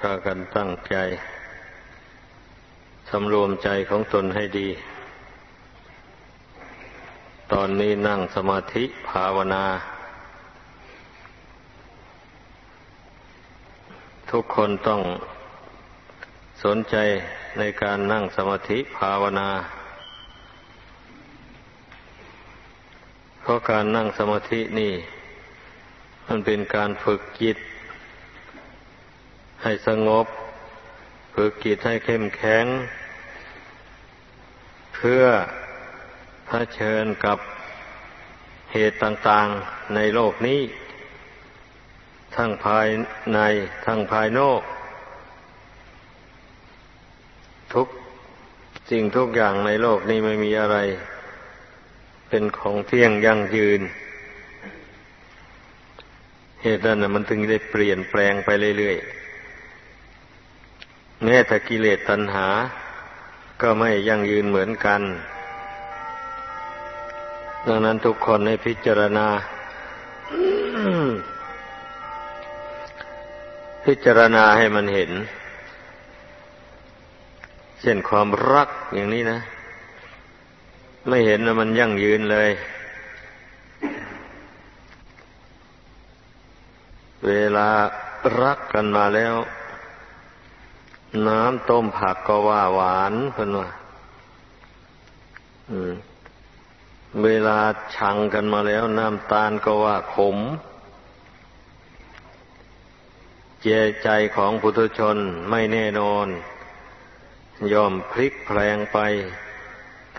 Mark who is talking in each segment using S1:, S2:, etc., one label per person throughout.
S1: พากันตั้งใจสำรวมใจของตนให้ดี ตอนนี้นั่งสมาธิภาวนา ทุกคนต้องสนใจในการนั่งสมาธิภาวนา เพราะการนั่งสมาธินี่ มันเป็นการฝึกจิต ให้สงบ ฝึกจิตให้เข้มแข็ง เพื่อเผชิญกับเหตุต่างๆในโลกนี้ ทั้งภายในทั้งภายนอก ทุกสิ่งทุกอย่างในโลกนี้ไม่มีอะไร เป็นของเที่ยงยั่งยืน เหตุนั้นมันถึงได้เปลี่ยนแปลงไปเรื่อยๆ แม้แต่กิเลสตัณหา ก็ไม่ยั่งยืนเหมือนกัน ดังนั้นทุกคนให้พิจารณา พิจารณาให้มันเห็น เช่นความรักอย่างนี้นะ ไม่เห็นว่ามันยั่งยืนเลย เวลารักกันมาแล้ว น้ำต้มผักก็ว่าหวานเพิ่นว่าเวลาชังกันมาแล้ว น้ำตาลก็ว่าขม เจใจของปุถุชนไม่แน่นอน ยอมพลิกแพลงไป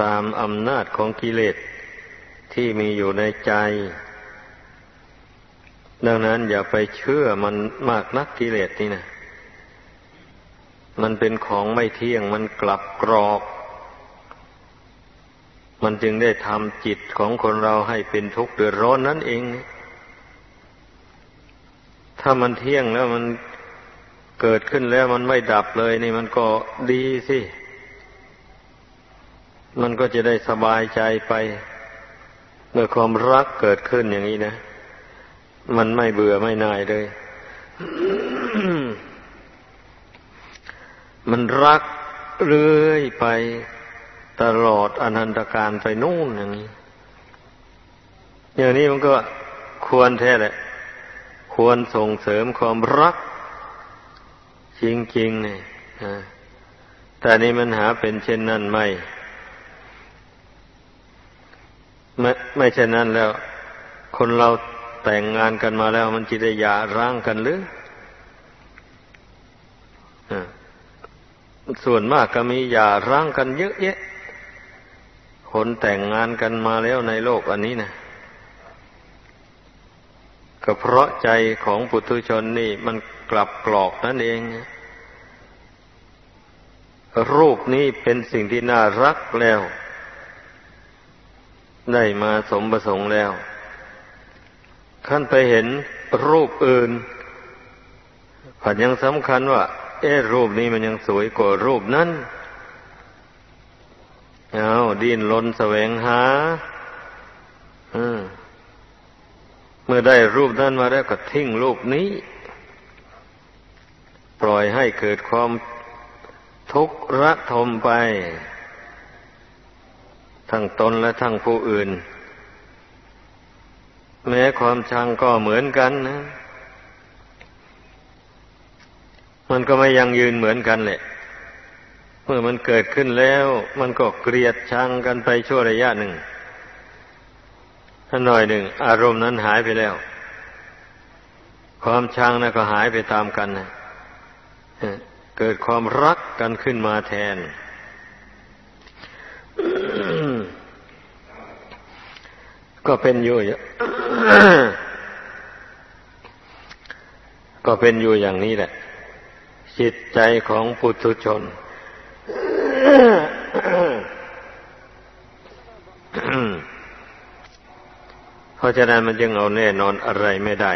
S1: ตามอำนาจของกิเลสที่มีอยู่ในใจ ดังนั้นอย่าไปเชื่อมันมากนักกิเลสนี่นะ มันเป็นของไม่เที่ยงมันกลับกรอก มันจึงได้ทำจิตของคนเราให้เป็นทุกข์เดือดร้อนนั่นเอง ถ้ามันเที่ยงแล้วมันเกิดขึ้นแล้วมันไม่ดับเลยนี่มันก็ดีสิ มันก็จะได้สบายใจไปเมื่อความรักเกิดขึ้นอย่างนี้นะ มันไม่เบื่อไม่นายเลย มันรักเรื่อยไปตลอดอนันตการไปนู่นอย่างนี้ อย่างนี้มันก็ควรแท้แหละ ควรส่งเสริมความรัก จริงๆเนี่ยแต่นี้มันหาเป็นเช่นนั้นไม่ ไม่ไม่เช่นนั้นแล้ว คนเราแต่งงานกันมาแล้วมันจะได้หย่าร้างกันหรือ ส่วนมากก็มีหย่าร้างกันเยอะแยะ คนแต่งงานกันมาแล้วในโลกอันนี้นะก็เพราะใจของปุถุชนนี่มันกลับกรอกนั่นเอง รูปนี้เป็นสิ่งที่น่ารักแล้ว ได้มาสมประสงค์แล้วขั้นไปเห็นรูปอื่นผันยังสำคัญว่า เอ๊รูปนี้มันยังสวยกว่ารูปนั้นเอาดิ้นรนแสวงหาเมื่อได้รูปนั้นมาแล้วก็ทิ้งรูปนี้ ปล่อยให้เกิดความทุกข์ระทมไป ทั้งตนและทั้งผู้อื่น แม้ความชังก็เหมือนกันนะ มันก็ไม่ยังยืนเหมือนกันแหละ เมื่อมันเกิดขึ้นแล้ว มันก็เกลียดชังกันไปชั่วระยะหนึ่งถ้าหน่อยหนึ่ง อารมณ์นั้นหายไปแล้ว ความชังนะก็หายไปตามกันนะเกิดความรักกันขึ้นมาแทน ก็เป็นอยู่ก็เป็นอยู่อย่างนี้แหละ จิตใจของปุถุชน เพราะฉะนั้นมันจึงเอาแน่นอนอะไรไม่ได้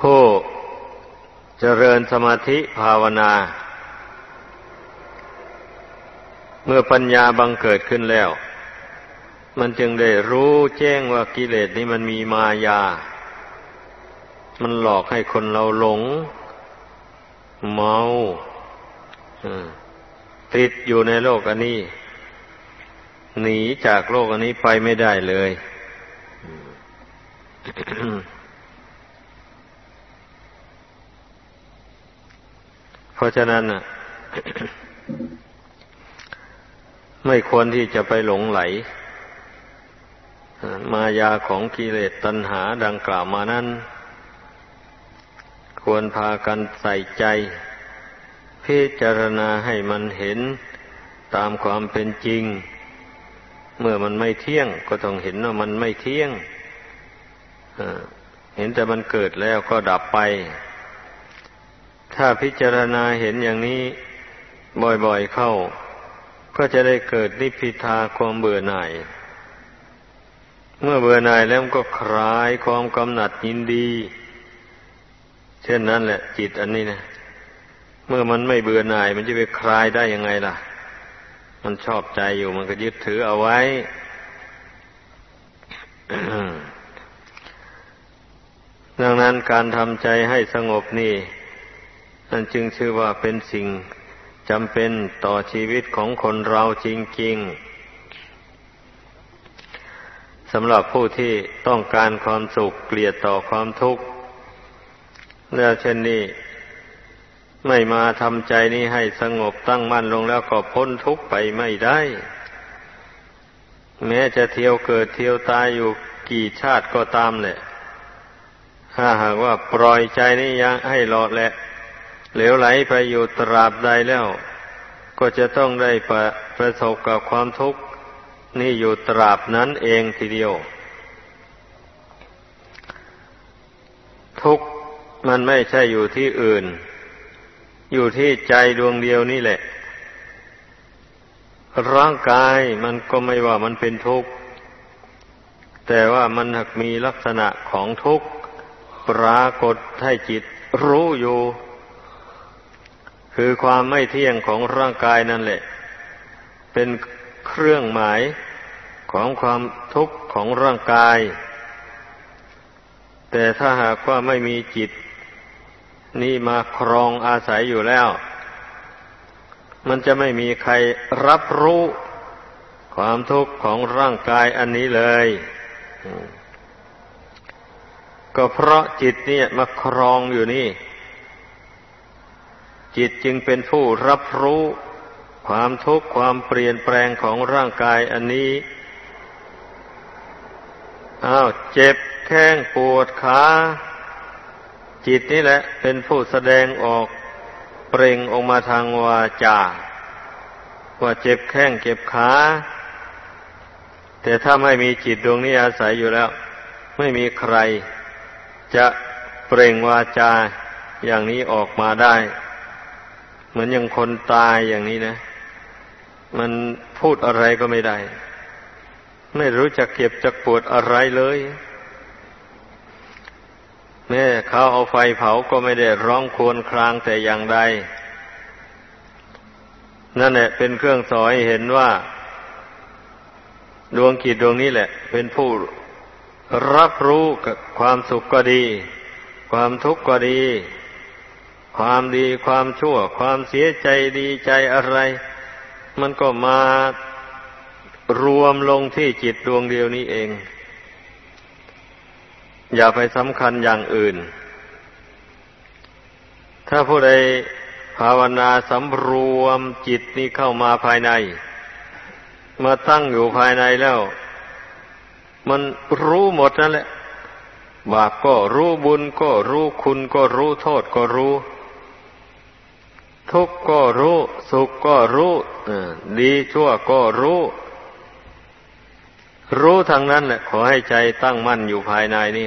S1: ผู้เจริญสมาธิภาวนา เมื่อปัญญาบังเกิดขึ้นแล้ว มันจึงได้รู้แจ้งว่ากิเลสนี้มันมีมายา มันหลอกให้คนเราหลง เมาติดอยู่ในโลกอันนี้ หนีจากโลกอันนี้ไปไม่ได้เลยเพราะฉะนั้นไม่ควรที่จะไปหลงไหล มายาของกิเลสตัณหาดังกล่าวมานั้น ควรพากันใส่ใจ พิจารณาให้มันเห็นตามความเป็นจริง เมื่อมันไม่เที่ยงก็ต้องเห็นว่ามันไม่เที่ยงเห็นแต่มันเกิดแล้วก็ดับไป ถ้าพิจารณาเห็นอย่างนี้บ่อยๆเข้า ก็จะได้เกิดนิพพิทาความเบื่อหน่าย เมื่อเบื่อหน่ายแล้วก็คลายความกำหนัดยินดี เช่นนั้นแหละจิตอันนี้นะเมื่อมันไม่เบื่อหน่าย มันจะไปคลายได้ยังไงล่ะ มันชอบใจอยู่มันก็ยึดถือเอาไว้ดังนั้นการทำใจให้สงบนี่นั่นจึงชื่อว่าเป็นสิ่งจำเป็นต่อชีวิตของคนเราจริงๆสำหรับผู้ที่ต้องการความสุขเกลียดต่อความทุกข์ แล้วเช่นนี้ ไม่มาทำใจนี้ให้สงบตั้งมั่นลงแล้วก็พ้นทุกข์ไปไม่ได้ แม้จะเที่ยวเกิดเที่ยวตายอยู่กี่ชาติก็ตามแหละถ้าหากว่าปล่อยใจนี้ยังให้หลอดแหละเหลวไหลไปอยู่ตราบใดแล้ว ก็จะต้องได้ประประสบกับความทุกข์นี่อยู่ตราบนั้นเองทีเดียว ทุกข์ มันไม่ใช่อยู่ที่อื่น อยู่ที่ใจดวงเดียวนี่แหละ ร่างกายมันก็ไม่ว่ามันเป็นทุกข์ แต่ว่ามันหากมีลักษณะของทุกข์ ปรากฏให้จิตรู้อยู่ คือความไม่เที่ยงของร่างกายนั่นแหละ เป็นเครื่องหมายของความทุกข์ของร่างกาย แต่ถ้าหากว่าไม่มีจิต นี่มาครองอาศัยอยู่แล้ว มันจะไม่มีใครรับรู้ความทุกข์ของร่างกายอันนี้เลย ก็เพราะจิตเนี่ยมาครองอยู่นี่ จิตจึงเป็นผู้รับรู้ความทุกข์ความเปลี่ยนแปลงของร่างกายอันนี้ อ้าวเจ็บแข้งปวดขา จิตนี่แหละ เป็นผู้แสดงออกเปล่งออกมาทางวาจาว่าเจ็บแข้งเจ็บขาแต่ถ้าไม่มีจิตดวงนี้อาศัยอยู่แล้ว ไม่มีใครจะเปล่งวาจาอย่างนี้ออกมาได้ เหมือนอย่างคนตายอย่างนี้นะ มันพูดอะไรก็ไม่ได้ ไม่รู้จะเก็บจะปวดอะไรเลย แม่เขาเอาไฟเผาก็ไม่ได้ร้องควรครางแต่อย่างใด นั่นแหละเป็นเครื่องสอยเห็นว่า ดวงกิจดวงนี้แหละ เป็นผู้รับรู้กับความสุขก็ดี ความทุกข์ก็ดี ความดีความชั่ว ความเสียใจดีใจอะไร มันก็มารวมลงที่จิตดวงเดียวนี้เอง อย่าไปสำคัญอย่างอื่น ถ้าผู้ใดภาวนาสำรวมจิตนี้เข้ามาภายใน มาตั้งอยู่ภายในแล้ว มันรู้หมดนั่นแหละ บาปก็รู้บุญก็รู้คุณก็รู้โทษก็รู้ ทุกข์ก็รู้ สุขก็รู้ดีชั่วก็รู้ รู้ทางนั้นแหละขอให้ใจตั้งมั่นอยู่ภายในนี่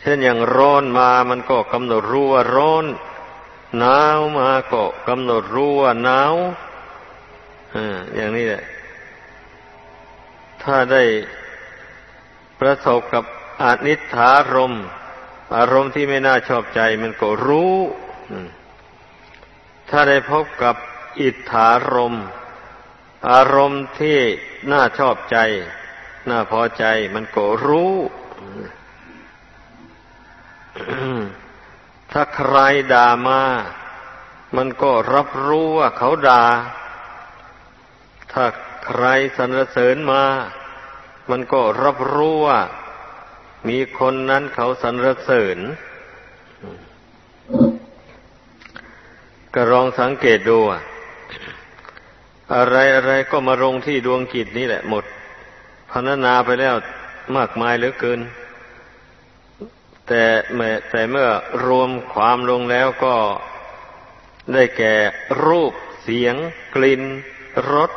S1: เช่นอย่างร้อนมามันก็กำหนดรู้ว่าร้อนหนาวมาก็กำหนดรู้ว่าหนาวอย่างนี้แหละ ถ้าได้ประสบกับอนิจฐารมณ์อารมณ์ที่ไม่น่าชอบใจมันก็รู้ ถ้าได้พบกับอิทธารมณ์ อารมณ์ที่น่าชอบใจ น่าพอใจมันก็รู้ ถ้าใครด่ามา มันก็รับรู้ว่าเขาด่า ถ้าใครสรรเสริญมา มันก็รับรู้ว่า มีคนนั้นเขาสรรเสริญ ก็ลองสังเกตดูอะ อะไรอะไรก็มาลงที่ดวงกิจนี่แหละหมดพรรณนาไปแล้วมากมายเหลือเกิน แต่แต่เมื่อรวมความลงแล้วก็ได้แก่รูปเสียง กลิ่นรส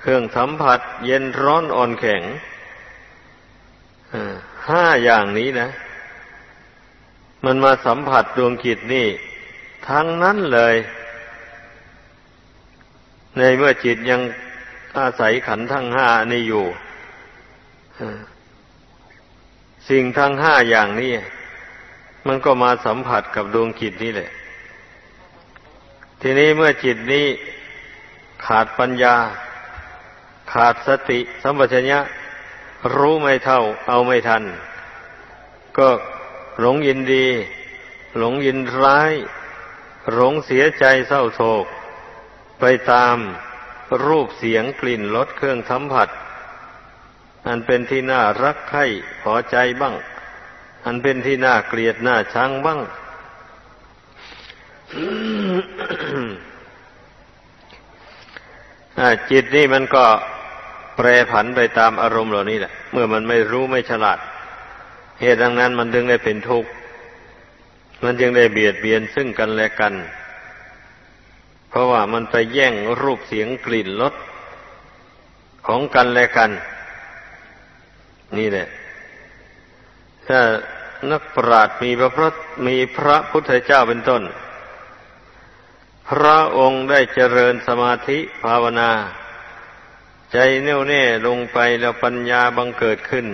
S1: เครื่องสัมผัส เย็นร้อนอ่อนแข็งห้าอย่างนี้นะ มันมาสัมผัสดวงจิตนี่ ทั้งนั้นเลย ในเมื่อจิตยังอาศัยขันทั้งห้านี่อยู่ สิ่งทั้งห้าอย่างนี้มันก็มาสัมผัสกับดวงจิตนี่แหละ ทีนี้เมื่อจิตนี้ขาดปัญญา ขาดสติ สัมปชัญญะ รู้ไม่เท่า เอาไม่ทัน ก็หลงยินดี หลงยินร้าย หลงเสียใจเศร้าโศก ไปตามรูปเสียงกลิ่นรสเครื่องสัมผัส อันเป็นที่น่ารักใคร่พอใจบ้าง อันเป็นที่น่าเกลียดน่าชังบ้าง จิตนี่มันก็แปรผันไปตามอารมณ์เหล่านี้แหละ เมื่อมันไม่รู้ไม่ฉลาด เหตุดังนั้นมันจึงได้เป็นทุกข์ มันจึงได้เบียดเบียนซึ่งกันและกัน เพราะว่ามันไปแย่งรูปเสียงกลิ่นรสของกันและกัน นี่แหละ ถ้านักปราชญ์มีพระพุทธมีพระพุทธเจ้าเป็นต้น พระองค์ได้เจริญสมาธิภาวนา ใจแน่วแน่ลงไปแล้วปัญญาบังเกิดขึ้น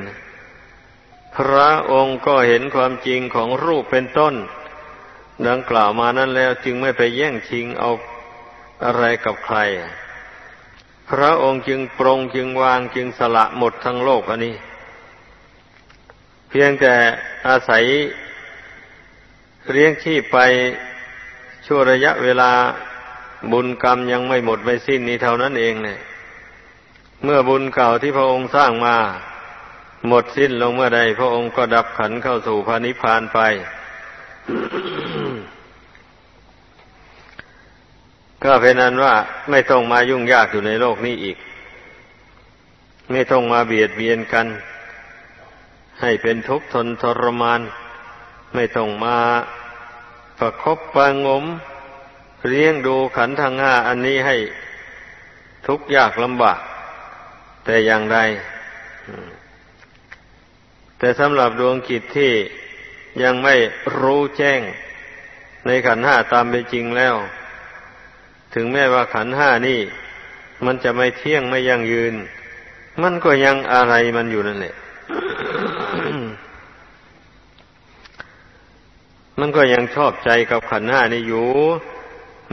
S1: พระองค์ก็เห็นความจริงของรูปเป็นต้น ดังกล่าวมานั้นแล้วจึงไม่ไปแย่งชิงเอา อะไรกับใคร พระองค์จึงปรงจึงวางจึงสละหมดทั้งโลกอันนี้ เพียงแต่อาศัยเลี้ยงชีพไปชั่วระยะเวลาบุญกรรมยังไม่หมดไม่สิ้นนี้เท่านั้นเองเนี่ย เมื่อบุญเก่าที่พระองค์สร้างมา หมดสิ้นลงเมื่อใด พระองค์ก็ดับขันเข้าสู่พานิพพานไป ก็เป็นนั้นว่าไม่ต้องมายุ่งยากอยู่ในโลกนี้อีก ไม่ต้องมาเบียดเบียนกัน ให้เป็นทุกข์ทนทรมาน ไม่ต้องมาประคบประงมเลี้ยงดูขันทางห้าอันนี้ให้ทุกข์ยากลำบาก แต่อย่างใดแต่สำหรับดวงกิจที่ยังไม่รู้แจ้งในขันห้าตามเป็นจริงแล้ว ถึงแม้ว่าขันห้านี่ มันจะไม่เที่ยงไม่ยั่งยืน มันก็ยังอะไรมันอยู่นั่นแหละมันก็ยังชอบใจกับขันห้านี้อยู่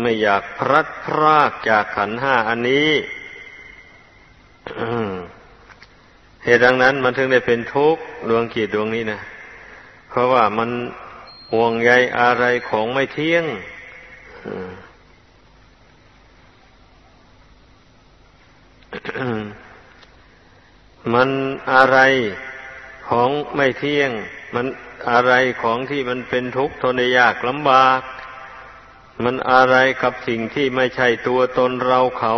S1: ไม่อยากพลัดพรากจากขันห้าอันนี้เหตุดังนั้นมันถึงได้เป็นทุกข์ดวงขีดดวงนี้นะเพราะว่ามันห่วงใยอะไรของไม่เที่ยง มันอะไรของไม่เที่ยง มันอะไรของที่มันเป็นทุกข์ทนยากลำบาก มันอะไรกับสิ่งที่ไม่ใช่ตัวตนเราเขา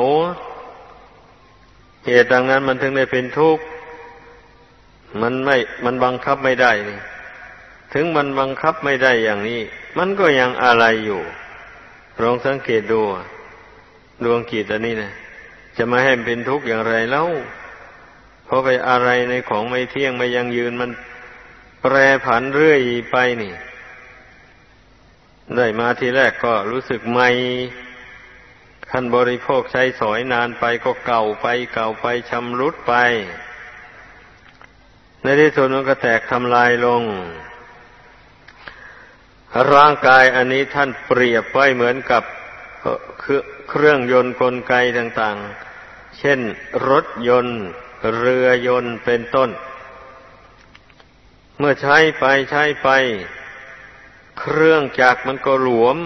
S1: เหตุดังนั้นมันถึงได้เป็นทุกข์ มันไม่ มันบังคับไม่ได้นี่ถึงมันบังคับไม่ได้อย่างนี้ มันก็ยังอะไรอยู่ลองสังเกตดูดวงกิจอันนี้นะ จะมาให้เป็นทุกข์อย่างไรแล้วเพราะไปอะไรในของไม่เที่ยงไม่ยังยืนมันแปรผันเรื่อยไปนี่ ได้มาทีแรกก็รู้สึกไม่ขั้นบริโภคใช้สอยนานไปก็เก่าไปเก่าไปชำรุดไป ในที่สุดมันก็แตกทำลายลง ร่างกายอันนี้ท่านเปรียบไว้เหมือนกับเครื่องยนต์กลไกต่างๆ เช่นรถยนต์ เรือยนต์เป็นต้น เมื่อใช้ไปใช้ไป เครื่องจักรมันก็หลวม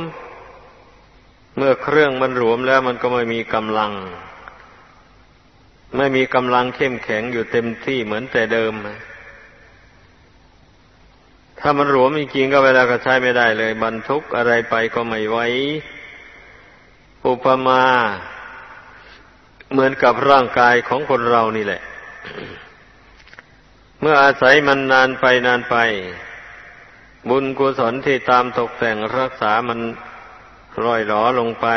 S1: เมื่อเครื่องมันหลวมแล้วมันก็ไม่มีกำลัง ไม่มีกำลังเข้มแข็งอยู่เต็มที่เหมือนแต่เดิม ถ้ามันหลวมจริงๆก็เวลาก็ใช้ไม่ได้เลย บรรทุกอะไรไปก็ไม่ไหวอุปมา เหมือนกับร่างกายของคนเรานี่แหละ เมื่ออาศัยมันนานไปนานไป บุญกุศลที่ตามตกแต่งรักษามันร่อยหลอลงไป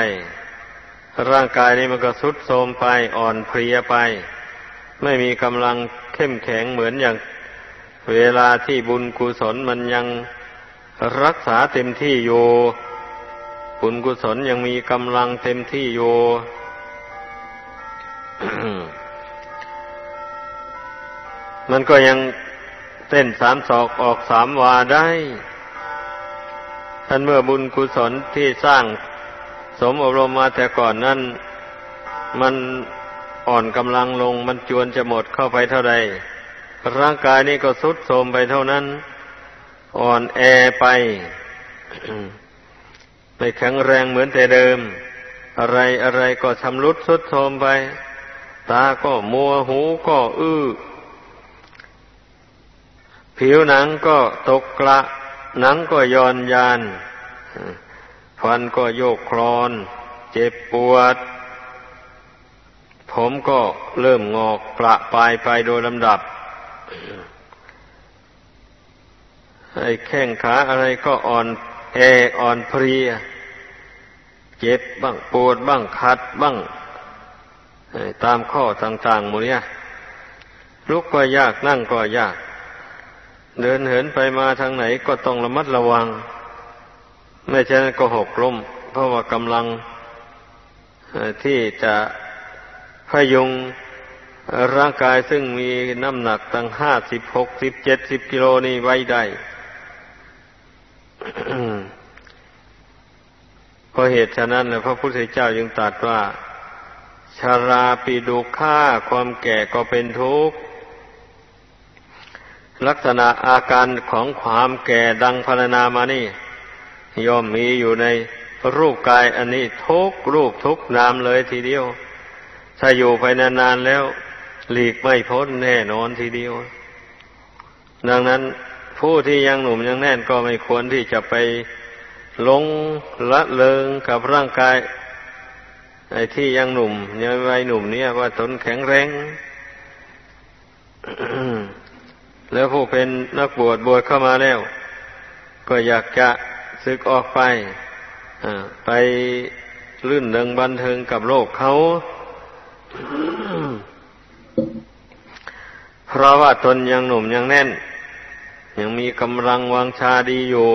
S1: ร่างกายนี้มันก็สุดโทรมไปอ่อนเพลียไป ไม่มีกำลังเข้มแข็งเหมือนอย่างเวลาที่บุญกุศลมันยังรักษาเต็มที่อยู่บุญกุศลยังมีกำลังเต็มที่อยู่ มันก็ยังเต้นสามศอกออกสามวาได้ท่านเมื่อบุญกุศลที่สร้างสมอบรมมาแต่ก่อนนั้น มันอ่อนกำลังลงมันจวนจะหมดเข้าไปเท่าใดร่างกายนี้ก็สุดโทมไปเท่านั้น อ่อนแอไปไม่แข็งแรงเหมือนแต่เดิม อะไรอะไรก็ชำรุดสุดโทมไป ตาก็มัวหูก็อื้อ ผิวหนังก็ตกกระ หนังก็ย่อนยานฟันก็โยกคลอน เจ็บปวด ผมก็เริ่มงอกประปลายไปโดยลำดับไอ้แข้งขาอะไรก็อ่อนแออ่อนเพลียเจ็บบ้างปวดบ้างคัดบ้างตามข้อต่างๆหมดเนี่ยลุกก็ยากนั่งก็ยาก เดินเหินไปมาทางไหนก็ต้องระมัดระวัง ไม่ใช่นั้นก็หกล้ม เพราะว่ากำลังที่จะพยุงร่างกายซึ่งมีน้ำหนักตั้งห้าสิบหกสิบเจ็ดสิบกิโลนี่ไว้ได้เพราะเหตุฉะนั้นพระพุทธเจ้ายังตรัสว่า ชาราปีดุค่าความแก่ก็เป็นทุกข์ ลักษณะอาการของความแก่ดังพรรณนามานี่ ย่อมมีอยู่ในรูปกายอันนี้ทุกรูปทุกนามเลยทีเดียว ถ้าอยู่ไปนานๆแล้ว หลีกไม่พ้นแน่นอนทีเดียว ดังนั้นผู้ที่ยังหนุ่มยังแน่นก็ไม่ควรที่จะไปลงละเลิงกับร่างกาย ไอ้ที่ยังหนุ่มยังวัยหนุ่มเนี่ยว่าทนแข็งแรง แล้วผู้เป็นนักบวชบวชเข้ามาแล้ว ก็อยากจะซึกออกไปไปลื่นเริงบันเทิงกับโลกเขา เพราะว่าตนยังหนุ่มยังแน่น ยังมีกำลังวังชาดีอยู่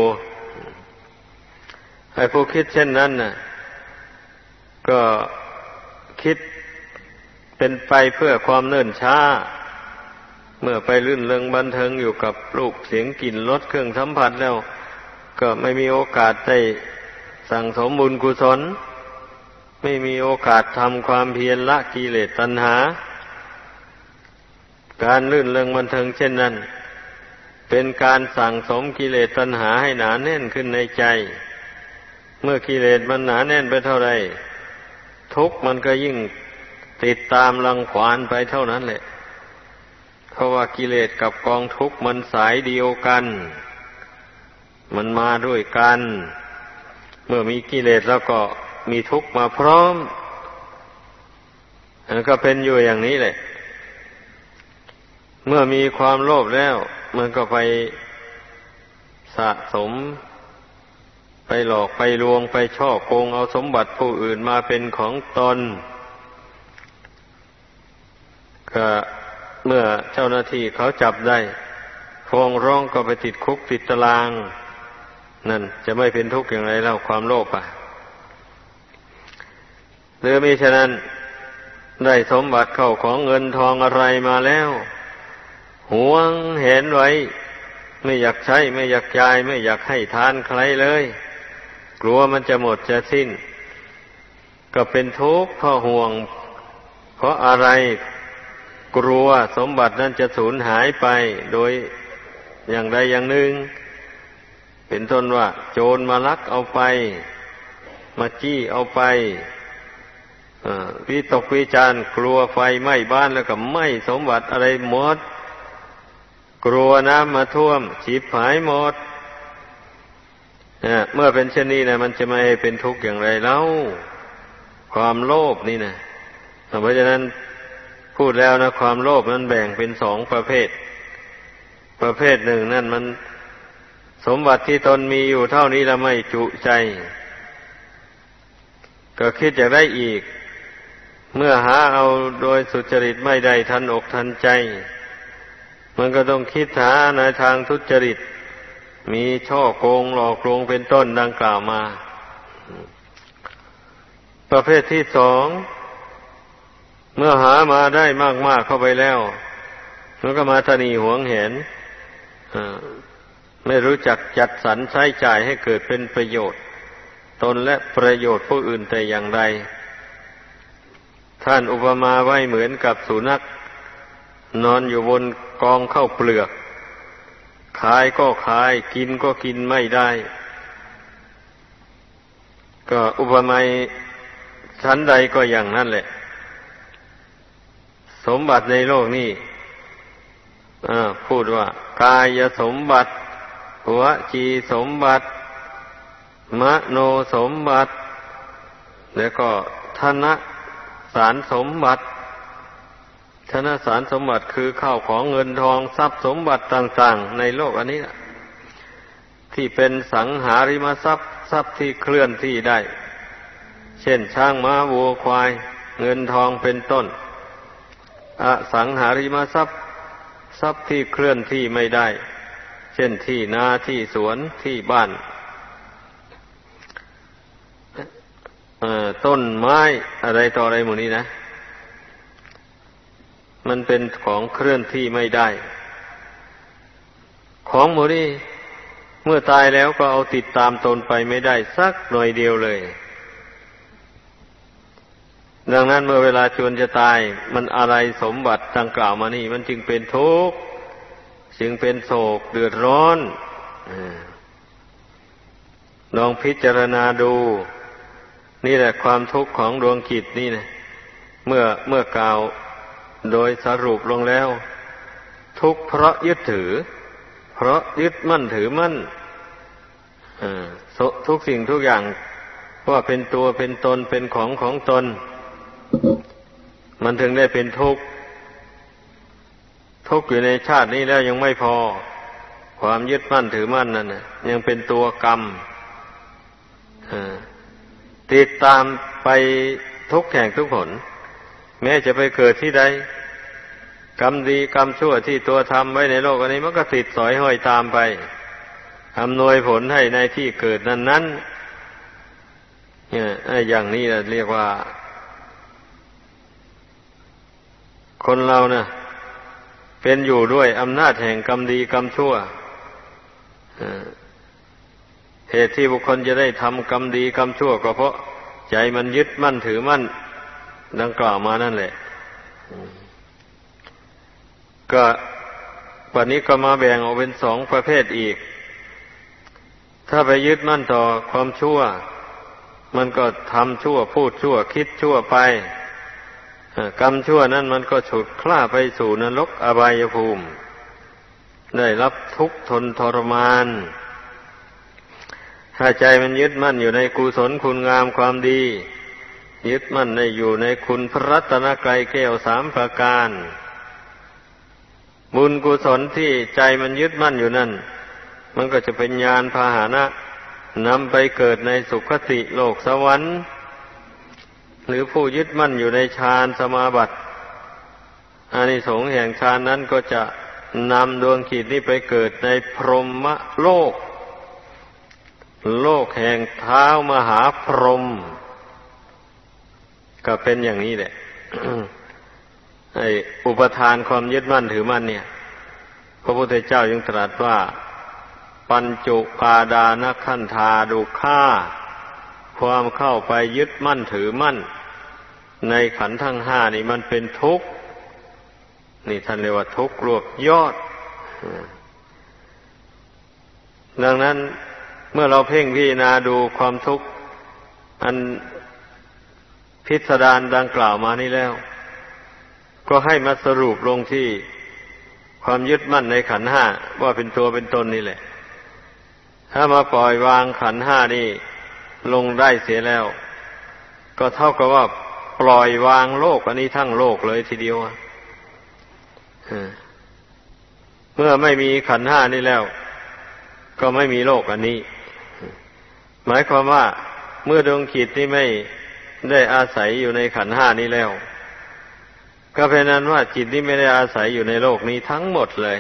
S1: ไอ้ผู้คิดเช่นนั้นน่ะ ก็คิดเป็นไปเพื่อความเนิ่นช้า เมื่อไปลื่นเริงบันเทิงอยู่กับรูปเสียงกลิ่นรสเครื่องสัมผัสแล้ว ก็ไม่มีโอกาสได้สั่งสมบุญกุศล ไม่มีโอกาสทำความเพียรละกิเลสตัณหา การลื่นเริงบันเทิงเช่นนั้น เป็นการสั่งสมกิเลสตัณหาให้หนาแน่นขึ้นในใจ เมื่อกิเลสมันหนาแน่นไปเท่าไรทุกมันก็ยิ่งติดตามรังขวานไปเท่านั้นแหละ เพราะว่ากิเลสกับกองทุกข์มันสายเดียวกัน มันมาด้วยกัน เมื่อมีกิเลสแล้วก็มีทุกข์มาพร้อมอันก็เป็นอยู่อย่างนี้แหละ เมื่อมีความโลภแล้ว มันก็ไปสะสม ไปหลอกไปลวงไปช่อโกงเอาสมบัติผู้อื่นมาเป็นของตน ก็ เมื่อเจ้าหน้าที่เขาจับได้ฟ้องร้องก็ไปติดคุกติดตาราง นั่นจะไม่เป็นทุกข์อย่างไรเล่าความโลภอะหรือมิฉะนั้นได้สมบัติเข้าของเงินทองอะไรมาแล้ว หวงเห็นไว้ ไม่อยากใช้ไม่อยากจ่าย ไม่อยากให้ทานใครเลย กลัวมันจะหมดจะสิ้น ก็เป็นทุกข์เพราะห่วง เพราะอะไร กลัวสมบัตินั้นจะสูญหายไปโดยอย่างใดอย่างหนึ่ง เป็นต้นว่า โจรมาลักเอาไป มาจี้เอาไปวิตกวิจารกลัวไฟไหม้บ้านแล้วก็ไหม้สมบัติอะไรหมด กลัวน้ำมาท่วมฉีบหายหมดเมื่อเป็นเช่นนี้นะมันจะไม่เป็นทุกข์อย่างไรเล่าความโลภนี่นะเพราะฉะนั้น พูดแล้วนะความโลภนั้นแบ่งเป็นสองประเภท ประเภทหนึ่งนั่นมันสมบัติที่ตนมีอยู่เท่านี้แล้วไม่จุใจ ก็คิดจะได้อีก เมื่อหาเอาโดยสุจริตไม่ได้ทันอกทันใจ มันก็ต้องคิดหาในทางทุจริต มีช่อโกงหลอกลวงเป็นต้นดังกล่าวมา ประเภทที่สอง เมื่อหามาได้มากๆเข้าไปแล้วมันก็มาทนีหวงเห็นไม่รู้จักจัดสรรใช้จ่ายให้เกิดเป็นประโยชน์ ตนและประโยชน์ผู้อื่นแต่อย่างใด ท่านอุปมาไว้เหมือนกับสุนัข นอนอยู่บนกองข้าวเปลือก ขายก็ขาย กินก็กินไม่ได้ ก็อุปมาชั้นใดก็อย่างนั้นแหละ สมบัติในโลกนี้พูดว่า กายสมบัติหัวจีสมบัติ มโนสมบัติ แล้วก็ธนสารสมบัติธนสารสมบัติคือข้าวของเงินทองทรัพย์สมบัติต่าง ๆ ในโลกอันนี้นะที่เป็นสังหาริมทรัพย์ทรัพย์ที่เคลื่อนที่ได้ เช่นช้างม้าวัวควาย เงินทองเป็นต้น อสังหาริมทรัพย์ ทรัพย์ที่เคลื่อนที่ไม่ได้ เช่นที่นาที่สวนที่บ้านต้นไม้อะไรต่ออะไรหมดนี้นะ มันเป็นของเคลื่อนที่ไม่ได้ ของหมดนี้เมื่อตายแล้วก็เอาติดตามตนไปไม่ได้สักหน่อยเดียวเลย ดังนั้นเมื่อเวลาชวนจะตาย มันอะไรสมบัติดังกล่าวมานี่ มันจึงเป็นทุกข์จึงเป็นโศกเดือดร้อนลองพิจารณาดู นี่แหละความทุกข์ของดวงจิตนี่นะเมื่อเมื่อกล่าวโดยสรุปลงแล้ว ทุกข์เพราะยึดถือ เพราะยึดมั่นถือมั่นทุกสิ่งทุกอย่างว่าเป็นตัวเป็นตนเป็นของของตน มันถึงได้เป็นทุกข์ ทุกข์อยู่ในชาตินี้แล้วยังไม่พอ ความยึดมั่นถือมั่นนั่นยังเป็นตัวกรรมติดตามไปทุกแห่งทุกผลแม้จะไปเกิดที่ใดกรรมดีกรรมชั่วที่ตัวทำไว้ในโลกอันนี้มันก็ติดสอยห้อยตามไปอำนวยผลให้ในที่เกิดนั้นนั้นเนี่ยอย่างนี้เรียกว่า คนเราเนะ่ะ เป็นอยู่ด้วยอำนาจแห่งกรรมดีกรรมชั่วเหตุที่บุคคลจะได้ทำกรรมดีกรรมชั่ว ก็เพราะใจมันยึดมั่นถือมั่น ดังกล่าวมานั่นแหละ ก็วันนี้ก็มาแบ่งออกเป็นสองประเภทอีก ถ้าไปยึดมั่นต่อความชั่ว มันก็ทำชั่วพูดชั่วคิดชั่วไป กรรมชั่วนั้นมันก็ฉุดคล้าไปสู่นรกอบายภูมิ ได้รับทุกข์ทนทรมาน ถ้าใจมันยึดมั่นอยู่ในกุศลคุณงามความดี ยึดมั่นในอยู่ในคุณพระรัตนกรัยแก้วสามประการ บุญกุศลที่ใจมันยึดมั่นอยู่นั่น มันก็จะเป็นญาณพาหนะนำไปเกิดในสุคติโลกสวรรค์ หรือผู้ยึดมั่นอยู่ในฌานสมาบัติอานิสงส์แห่งฌานนั้นก็จะนำดวงขีดนี้ไปเกิดในพรหมโลก โลกแห่งเท้ามหาพรหมก็เป็นอย่างนี้แหละไออุปทานความยึดมั่นถือมั่นเนี่ย พระพุทธเจ้ายังตรัสว่า ปัญจุปาดานขันธาดุข่าความเข้าไปยึดมั่นถือมั่น ในขันทั้งห้านี่มันเป็นทุกข์ นี่ท่านเรียกว่าทุกข์รวบยอด ดังนั้นเมื่อเราเพ่งพิจารณาดูความทุกข์ อันพิสดารดังกล่าวมานี้แล้ว ก็ให้มาสรุปลงที่ความยึดมั่นในขันห้าว่าเป็นตัวเป็นตนนี่แหละ ถ้ามาปล่อยวางขันห้านี่ลงได้เสียแล้ว ก็เท่ากับว่า ปล่อยวางโลกอันนี้ทั้งโลกเลยทีเดียวเมื่อไม่มีขันห้านี่แล้ว ก็ไม่มีโลกอันนี้ หมายความว่า เมื่อดวงขีดที่ไม่ได้อาศัยอยู่ในขันห้านี้แล้ว ก็เป็นนั้นว่าจิตนี้ไม่ได้อาศัยอยู่ในโลกนี้ทั้งหมดเลย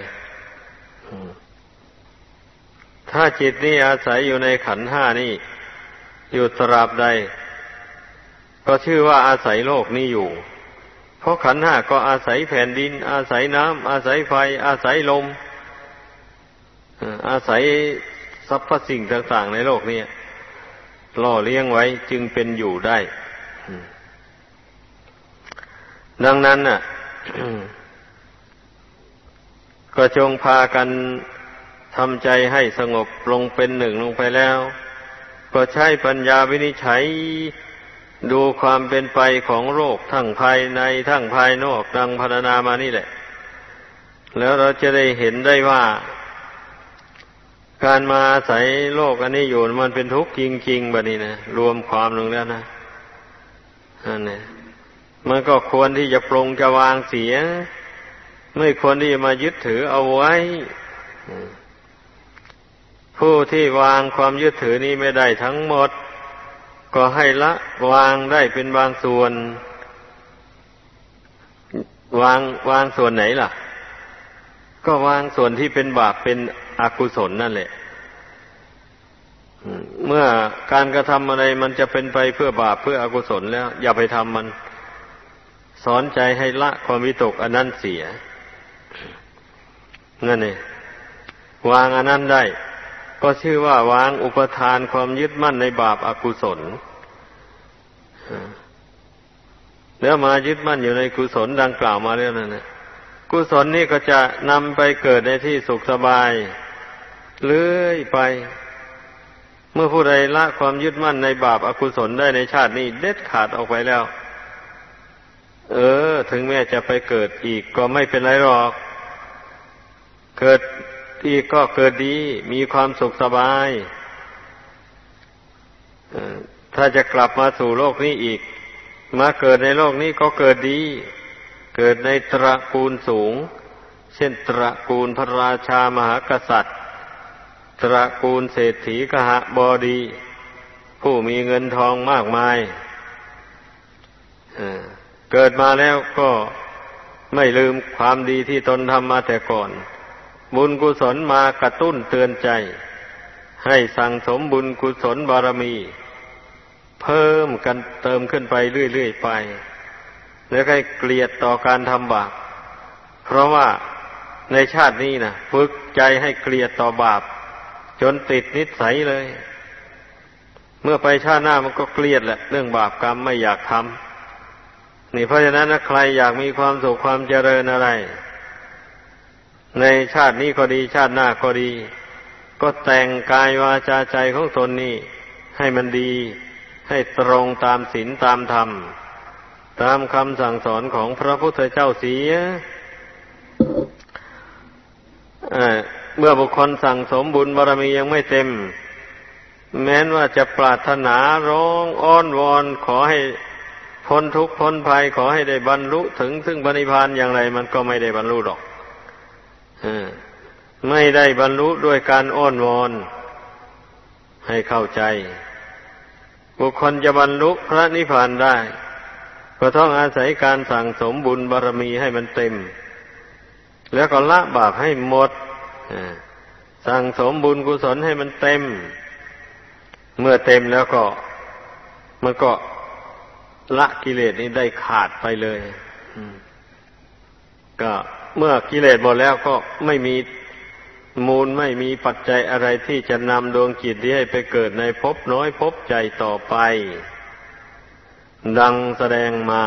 S1: ถ้าจิตนี้อาศัยอยู่ในขันห้านี้อยู่ตราบใด ก็ชื่อว่าอาศัยโลกนี้อยู่ เพราะขันห้าก็อาศัยแผ่นดิน อาศัยน้ำอาศัยไฟ อาศัยลม อาศัยสรรพสิ่งต่าง ๆ ในโลกนี้ล่อเลี้ยงไว้จึงเป็นอยู่ได้ ดังนั้นน่ะ ก็จงพากันทำใจให้สงบลงเป็นหนึ่งลงไปแล้ว ก็ใช้ปัญญาวินิจฉัย ดูความเป็นไปของโรคทั้งภายในทั้งภายนอกดังพรรณนามานี่แหละ แล้วเราจะได้เห็นได้ว่า การมาอาศัยโลกอันนี้อยู่มันเป็นทุกข์จริงๆแบบนี้นะรวมความลงแล้วนะนั่นเนี่ยมันก็ควรที่จะปรงจะวางเสีย ไม่ควรที่จะมายึดถือเอาไว้ ผู้ที่วางความยึดถือนี้ไม่ได้ทั้งหมด ก็ให้ละวางได้เป็นบางส่วน วางวางส่วนไหนล่ะ ก็วางส่วนที่เป็นบาปเป็นอกุศลนั่นแหละเมื่อการกระทำอะไรมันจะเป็นไปเพื่อบาปเพื่ออกุศลแล้ว อย่าไปทำมัน สอนใจให้ละความวิตกอันนั้นเสียนั่นเองวางอันนั้นได้ ก็ชื่อว่าวางอุปทานความยึดมั่นในบาปอากุศล แล้วมายึดมั่นอยู่ในกุศลดังกล่าวมาแล้วนั่นนะกุศลนี่ก็จะนำไปเกิดในที่สุขสบายเลื่อยไป เมื่อผู้ใดละความยึดมั่นในบาปอากุศลได้ในชาตินี้เด็ดขาดออกไปแล้ว เออ ถึงแม้จะไปเกิดอีกก็ไม่เป็นไรหรอก เกิดอีกก็เกิดดี มีความสุขสบาย ถ้าจะกลับมาสู่โลกนี้อีก มาเกิดในโลกนี้ก็เกิดดี เกิดในตระกูลสูง เช่นตระกูลพระราชามหากษัตริย์ ตระกูลเศรษฐีกหะบอดี ผู้มีเงินทองมากมายเกิดมาแล้วก็ไม่ลืมความดีที่ตนทำมาแต่ก่อน บุญกุศลมากระตุ้นเตือนใจ ให้สั่งสมบุญกุศลบารมี เพิ่มกันเติมขึ้นไปเรื่อยๆไป แล้วก็เกลียดต่อการทำบาป เพราะว่าในชาตินี้นะฝึกใจให้เกลียดต่อบาป จนติดนิสัยเลย เมื่อไปชาติหน้ามันก็เกลียดแหละ เรื่องบาปกรรมไม่อยากทำนี่เพราะฉะนั้นนะใครอยากมีความสุขความเจริญอะไร ในชาตินี้ก็ดีชาติหน้าก็ดี ก็แต่งกายวาจาใจของตนนี่ให้มันดี ให้ตรงตามศีลตามธรรม ตามคำสั่งสอนของพระพุทธเจ้าเสียเมื่อบุคคลสั่งสมบุญบารมียังไม่เต็ม แม้นว่าจะปรารถนาร้องอ้อนวอนขอให้พ้นทุกข์พ้นภัยขอให้ได้บรรลุถึงซึ่งบริพานอย่างไร มันก็ไม่ได้บรรลุหรอกไม่ได้บรรลุด้วยการอ้อนวอน ให้เข้าใจ บุคคลจะบรรลุพระนิพพานได้ ก็ต้องอาศัยการสั่งสมบุญบารมีให้มันเต็ม แล้วก็ละบาปให้หมดสั่งสมบุญกุศลให้มันเต็ม เมื่อเต็มแล้วก็ มันก็ละกิเลสนี้ได้ขาดไปเลยก็เมื่อกิเลสหมดแล้วก็ไม่มี มูลไม่มีปัจจัยอะไรที่จะนำดวงจิตที่ให้ไปเกิดในภพน้อยภพใจต่อไป ดังแสดงมา